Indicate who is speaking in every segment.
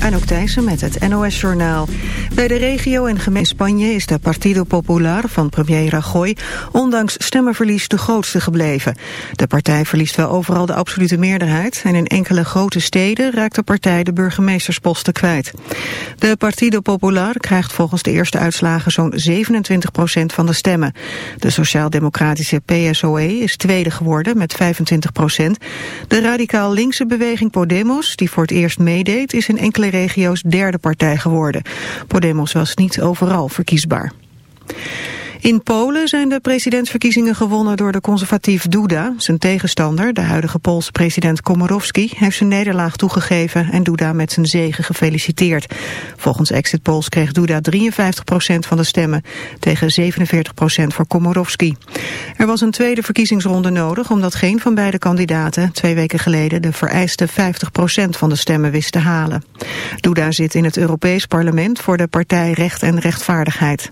Speaker 1: Anouk Thijssen met het NOS-journaal. Bij de regio en gemeente Spanje is de Partido Popular van premier Rajoy... ondanks stemmenverlies de grootste gebleven. De partij verliest wel overal de absolute meerderheid... en in enkele grote steden raakt de partij de burgemeestersposten kwijt. De Partido Popular krijgt volgens de eerste uitslagen zo'n 27 procent van de stemmen. De sociaal-democratische PSOE is tweede geworden met 25 procent. De radicaal linkse beweging Podemos, die voor het eerst meedeed... is in enkele regio's derde partij geworden. Podemos was niet overal verkiesbaar. In Polen zijn de presidentsverkiezingen gewonnen door de conservatief Duda. Zijn tegenstander, de huidige Poolse president Komorowski, heeft zijn nederlaag toegegeven en Duda met zijn zegen gefeliciteerd. Volgens exit polls kreeg Duda 53% van de stemmen tegen 47% voor Komorowski. Er was een tweede verkiezingsronde nodig omdat geen van beide kandidaten twee weken geleden de vereiste 50% van de stemmen wist te halen. Duda zit in het Europees Parlement voor de partij Recht en Rechtvaardigheid.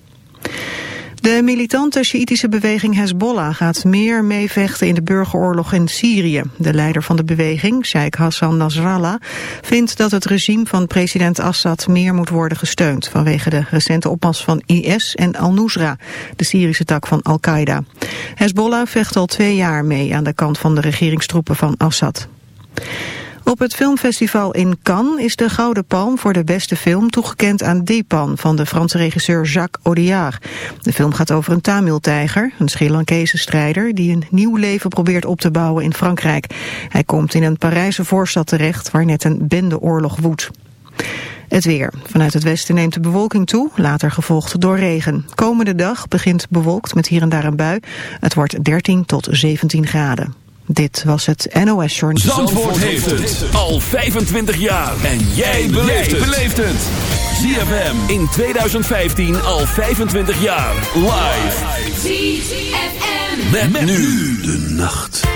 Speaker 1: De militante Sjiitische beweging Hezbollah gaat meer meevechten in de burgeroorlog in Syrië. De leider van de beweging, Sheikh Hassan Nasrallah, vindt dat het regime van president Assad meer moet worden gesteund vanwege de recente opmars van IS en Al-Nusra, de Syrische tak van Al-Qaeda. Hezbollah vecht al twee jaar mee aan de kant van de regeringstroepen van Assad. Op het filmfestival in Cannes is de Gouden Palm voor de beste film toegekend aan Deepan van de Franse regisseur Jacques Audiard. De film gaat over een Tamil-tijger, een Sri Lankese strijder die een nieuw leven probeert op te bouwen in Frankrijk. Hij komt in een Parijse voorstad terecht waar net een bendeoorlog woedt. Het weer. Vanuit het westen neemt de bewolking toe, later gevolgd door regen. Komende dag begint bewolkt met hier en daar een bui. Het wordt 13 tot 17 graden. Dit was het NOS Journal.
Speaker 2: Zandvoort heeft het al 25 jaar. En jij beleeft het. ZFM in 2015 al 25 jaar. Live. ZFM. Met, met nu de nacht.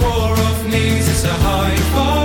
Speaker 3: war of needs, it's a high of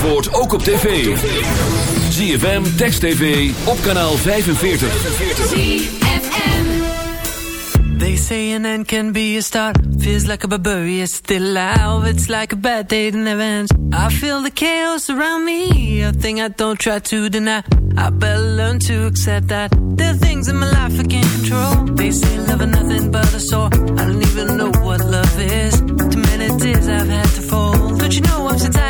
Speaker 2: Zandvoort ook op tv. ZFM, Text TV, op kanaal 45.
Speaker 4: They say an end can be a start. Feels like a barbarian still alive. It's like a bad day that never ends. I feel the chaos around me. A thing I don't try to deny. I better learn to accept that. There are things in my life I can't control. They say love is nothing but a sore. I don't even know what love is. Too many tears I've had to fall. Don't you know I'm so tired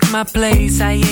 Speaker 4: took my place. I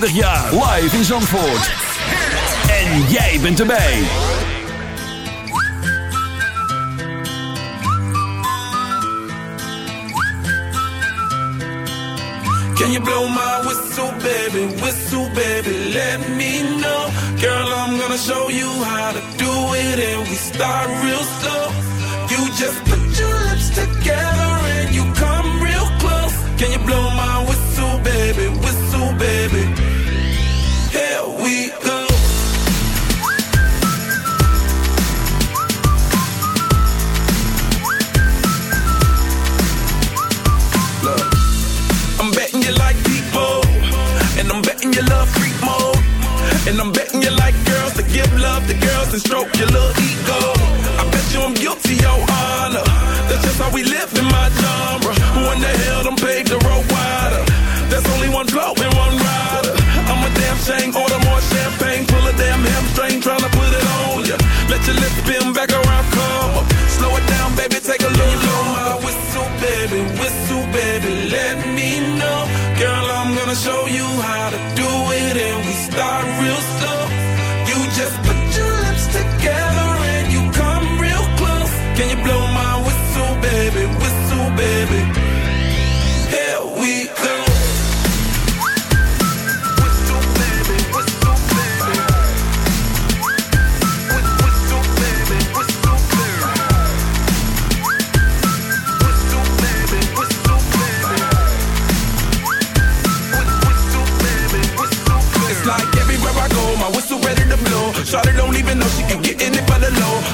Speaker 5: 25.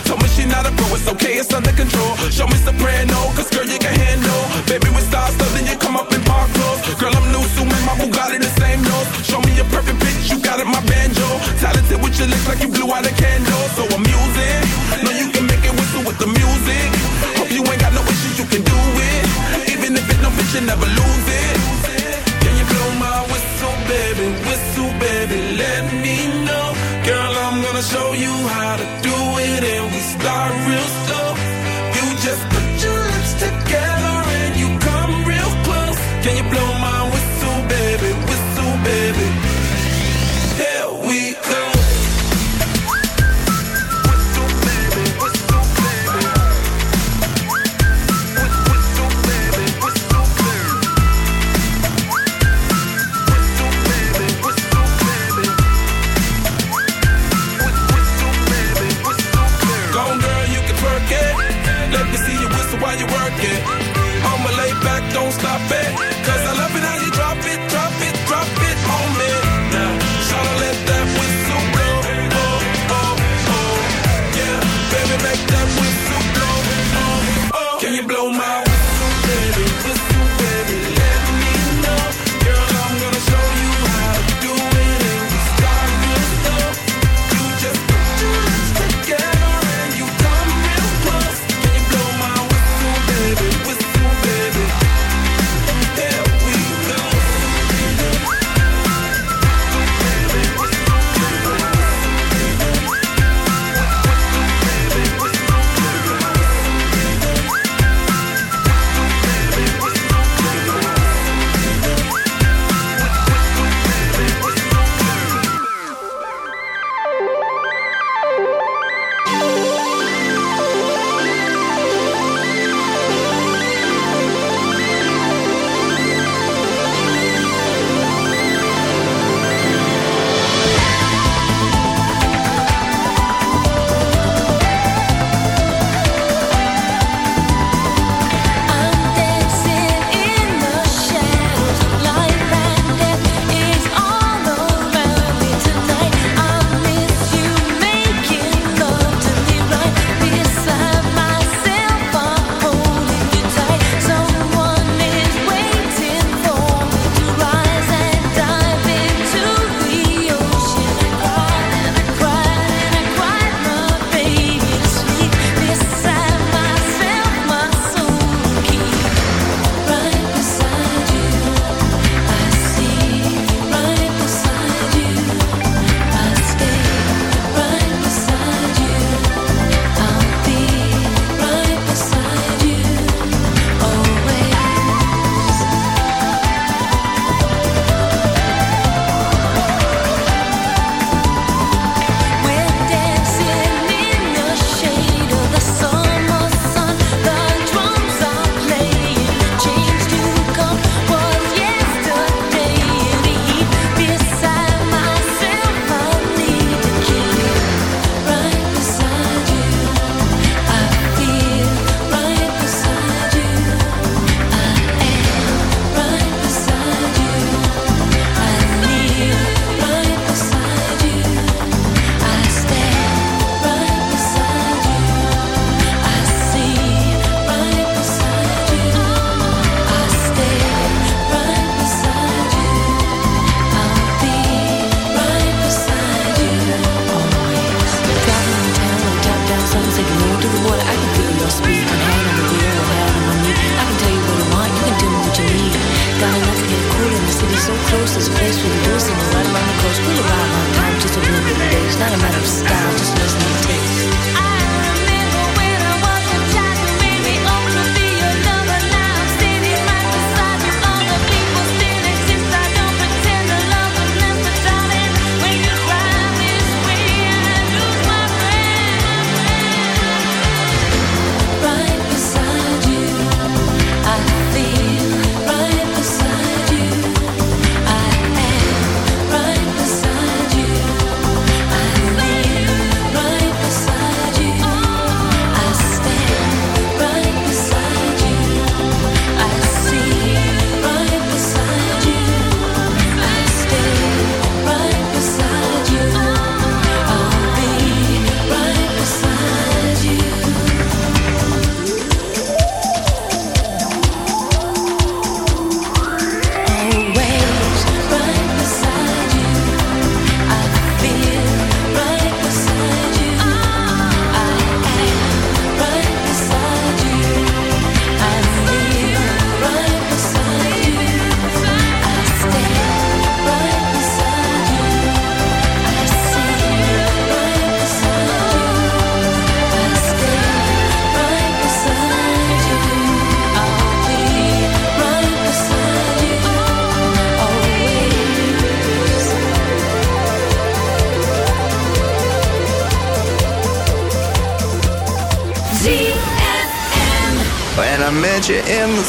Speaker 6: Told me she not a pro, it's okay, it's under control. Show me soprano, cause girl, you can handle. Baby, we start then you come up in park clothes. Girl, I'm new, so my Bugatti the same nose. Show me a perfect bitch, you got it, my banjo. Talented with your lips like you blew out a candle.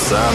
Speaker 7: sun.